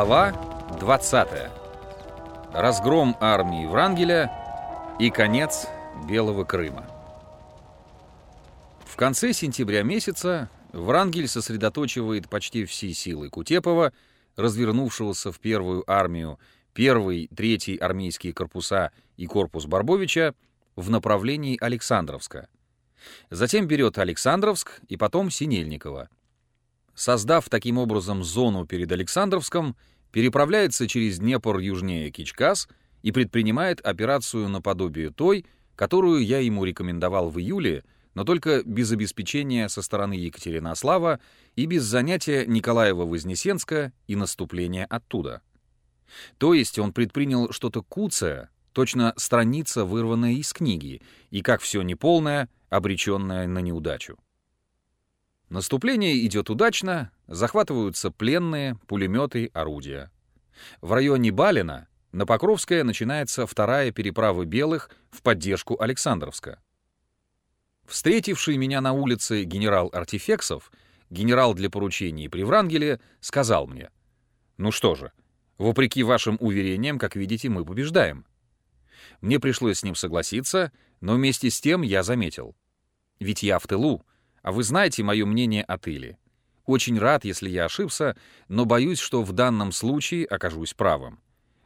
Глава 20. Разгром армии Врангеля и конец Белого Крыма. В конце сентября месяца Врангель сосредоточивает почти все силы Кутепова, развернувшегося в первую армию, первый, третий армейские корпуса и корпус Барбовича в направлении Александровска. Затем берет Александровск и потом Синельниково создав таким образом зону перед Александровском, переправляется через Днепр южнее Кичкас и предпринимает операцию наподобие той, которую я ему рекомендовал в июле, но только без обеспечения со стороны Екатеринослава и без занятия Николаева-Вознесенска и наступления оттуда. То есть он предпринял что-то куцое, точно страница, вырванная из книги, и, как все неполное, обреченное на неудачу. Наступление идет удачно, захватываются пленные, пулеметы, орудия. В районе Балина на Покровское начинается вторая переправа белых в поддержку Александровска. Встретивший меня на улице генерал Артефексов, генерал для поручений при Врангеле, сказал мне, «Ну что же, вопреки вашим уверениям, как видите, мы побеждаем». Мне пришлось с ним согласиться, но вместе с тем я заметил. Ведь я в тылу, а вы знаете мое мнение о тыле. Очень рад, если я ошибся, но боюсь, что в данном случае окажусь правым.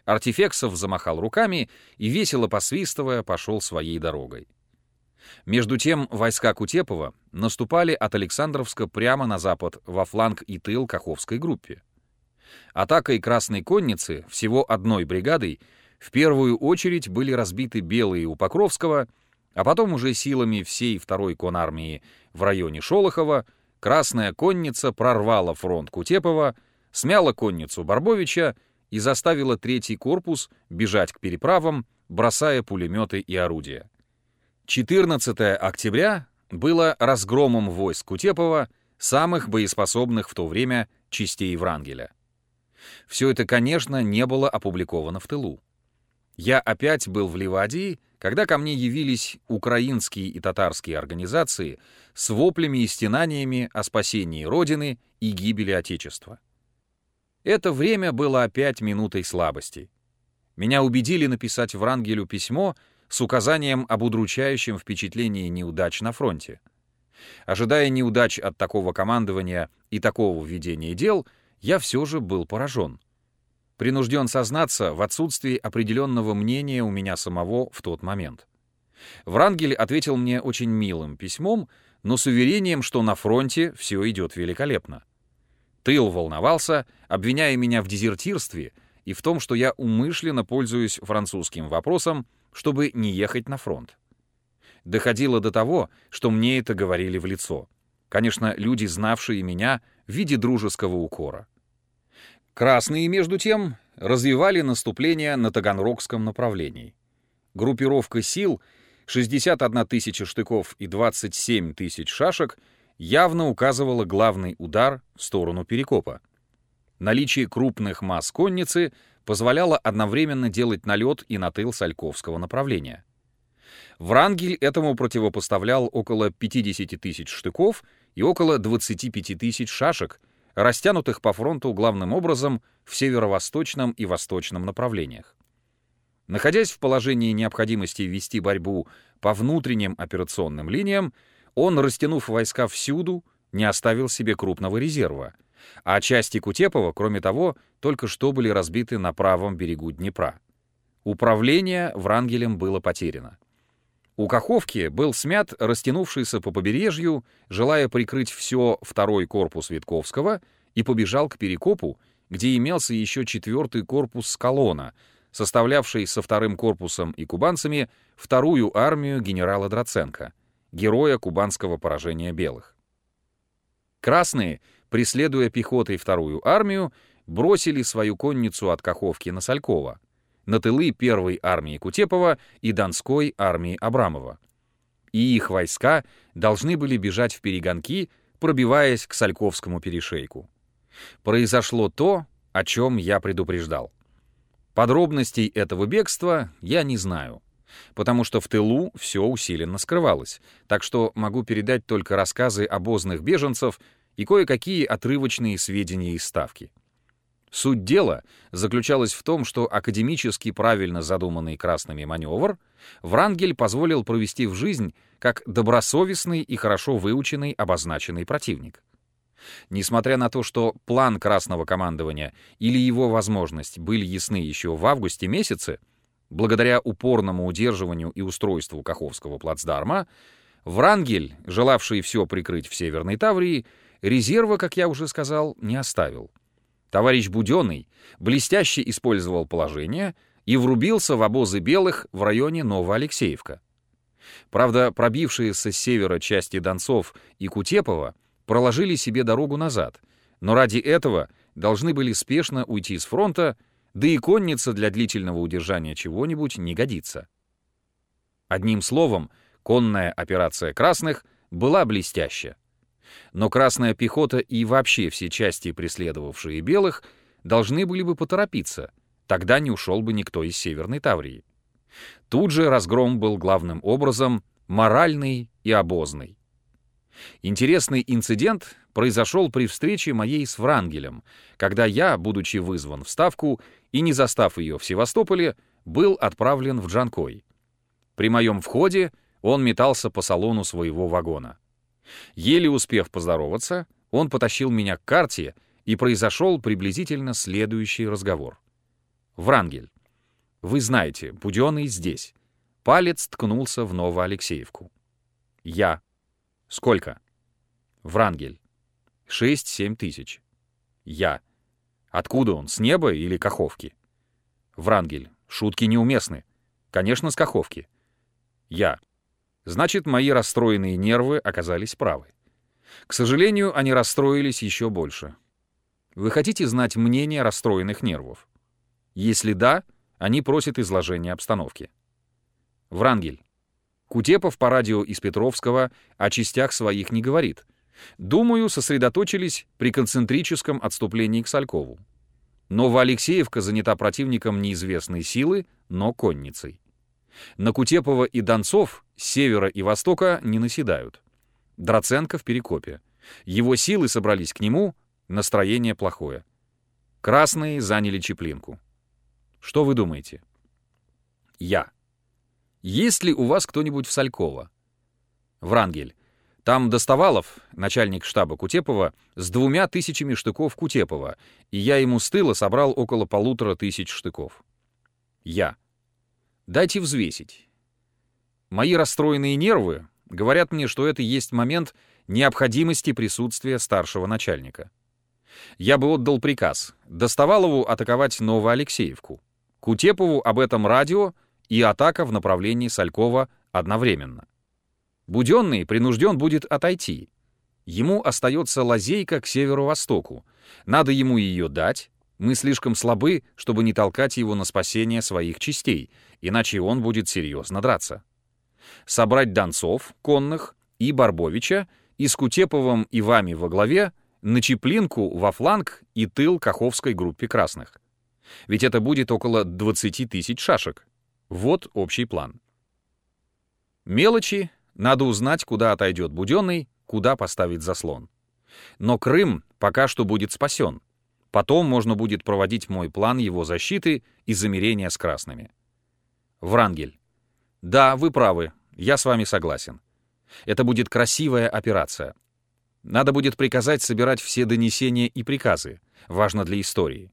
Артефексов замахал руками и, весело посвистывая, пошел своей дорогой. Между тем войска Кутепова наступали от Александровска прямо на запад, во фланг и тыл Каховской группе. Атакой Красной Конницы, всего одной бригадой, в первую очередь были разбиты белые у Покровского — а потом уже силами всей второй конармии в районе Шолохова Красная конница прорвала фронт Кутепова, смяла конницу Барбовича и заставила третий корпус бежать к переправам, бросая пулеметы и орудия. 14 октября было разгромом войск Кутепова, самых боеспособных в то время частей Врангеля. Все это, конечно, не было опубликовано в тылу. Я опять был в Ливадии, когда ко мне явились украинские и татарские организации с воплями и стенаниями о спасении Родины и гибели Отечества. Это время было опять минутой слабости. Меня убедили написать Врангелю письмо с указанием об удручающем впечатлении неудач на фронте. Ожидая неудач от такого командования и такого ведения дел, я все же был поражен принужден сознаться в отсутствии определенного мнения у меня самого в тот момент. Врангель ответил мне очень милым письмом, но с уверением, что на фронте все идет великолепно. Тыл волновался, обвиняя меня в дезертирстве и в том, что я умышленно пользуюсь французским вопросом, чтобы не ехать на фронт. Доходило до того, что мне это говорили в лицо. Конечно, люди, знавшие меня в виде дружеского укора. Красные, между тем, развивали наступление на Таганрогском направлении. Группировка сил 61 тысяча штыков и 27 тысяч шашек явно указывала главный удар в сторону Перекопа. Наличие крупных масс конницы позволяло одновременно делать налет и на тыл Сальковского направления. Врангель этому противопоставлял около 50 тысяч штыков и около 25 тысяч шашек — растянутых по фронту главным образом в северо-восточном и восточном направлениях. Находясь в положении необходимости вести борьбу по внутренним операционным линиям, он, растянув войска всюду, не оставил себе крупного резерва, а части Кутепова, кроме того, только что были разбиты на правом берегу Днепра. Управление Врангелем было потеряно. У Каховки был смят растянувшийся по побережью, желая прикрыть все второй корпус Витковского, и побежал к Перекопу, где имелся еще четвертый корпус Скалона, составлявший со вторым корпусом и кубанцами вторую армию генерала Драценко, героя кубанского поражения белых. Красные, преследуя пехотой вторую армию, бросили свою конницу от Каховки на Салькова — на тылы первой армии Кутепова и Донской армии Абрамова. И их войска должны были бежать в перегонки, пробиваясь к Сальковскому перешейку. Произошло то, о чем я предупреждал. Подробностей этого бегства я не знаю, потому что в тылу все усиленно скрывалось, так что могу передать только рассказы обозных беженцев и кое-какие отрывочные сведения из Ставки. Суть дела заключалась в том, что академически правильно задуманный красными маневр Врангель позволил провести в жизнь как добросовестный и хорошо выученный обозначенный противник. Несмотря на то, что план красного командования или его возможность были ясны еще в августе месяце, благодаря упорному удерживанию и устройству Каховского плацдарма, Врангель, желавший все прикрыть в Северной Таврии, резерва, как я уже сказал, не оставил. Товарищ Буденный блестяще использовал положение и врубился в обозы белых в районе Новоалексеевка. Правда, пробившиеся с севера части Донцов и Кутепова проложили себе дорогу назад, но ради этого должны были спешно уйти с фронта, да и конница для длительного удержания чего-нибудь не годится. Одним словом, конная операция красных была блестящая но красная пехота и вообще все части, преследовавшие белых, должны были бы поторопиться, тогда не ушел бы никто из Северной Таврии. Тут же разгром был главным образом моральный и обозный. Интересный инцидент произошел при встрече моей с Врангелем, когда я, будучи вызван в Ставку и не застав ее в Севастополе, был отправлен в Джанкой. При моем входе он метался по салону своего вагона. Еле успев поздороваться, он потащил меня к карте, и произошел приблизительно следующий разговор. «Врангель, вы знаете, Буденный здесь». Палец ткнулся в Новоалексеевку. «Я». «Сколько?» «Врангель». «Шесть-семь тысяч». «Я». «Откуда он, с неба или Каховки?» «Врангель». «Шутки неуместны». «Конечно, с Каховки». «Я». Значит, мои расстроенные нервы оказались правы. К сожалению, они расстроились еще больше. Вы хотите знать мнение расстроенных нервов? Если да, они просят изложения обстановки. Врангель. Кутепов по радио из Петровского о частях своих не говорит. Думаю, сосредоточились при концентрическом отступлении к Салькову. Новоалексеевка занята противником неизвестной силы, но конницей. На Кутепова и Донцов с севера и востока не наседают. Драценко в перекопе. Его силы собрались к нему, настроение плохое. Красные заняли Чеплинку. Что вы думаете? Я. Есть ли у вас кто-нибудь в Салькова? Врангель. Там Достовалов, начальник штаба Кутепова, с двумя тысячами штыков Кутепова, и я ему с тыла собрал около полутора тысяч штыков. Я. Дайте взвесить. Мои расстроенные нервы говорят мне, что это есть момент необходимости присутствия старшего начальника. Я бы отдал приказ Доставалову атаковать Новоалексеевку, Кутепову об этом радио и атака в направлении Салькова одновременно. Буденный принужден будет отойти. Ему остается лазейка к северо-востоку. Надо ему ее дать, мы слишком слабы, чтобы не толкать его на спасение своих частей, иначе он будет серьезно драться. Собрать Донцов, конных, и Барбовича, и с Кутеповым и вами во главе, на Чеплинку во фланг и тыл Каховской группе красных. Ведь это будет около 20 тысяч шашек. Вот общий план. Мелочи, надо узнать, куда отойдет Буденный, куда поставить заслон. Но Крым пока что будет спасен — Потом можно будет проводить мой план его защиты и замерения с красными. Врангель. Да, вы правы, я с вами согласен. Это будет красивая операция. Надо будет приказать собирать все донесения и приказы. Важно для истории.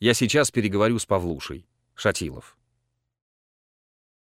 Я сейчас переговорю с Павлушей. Шатилов.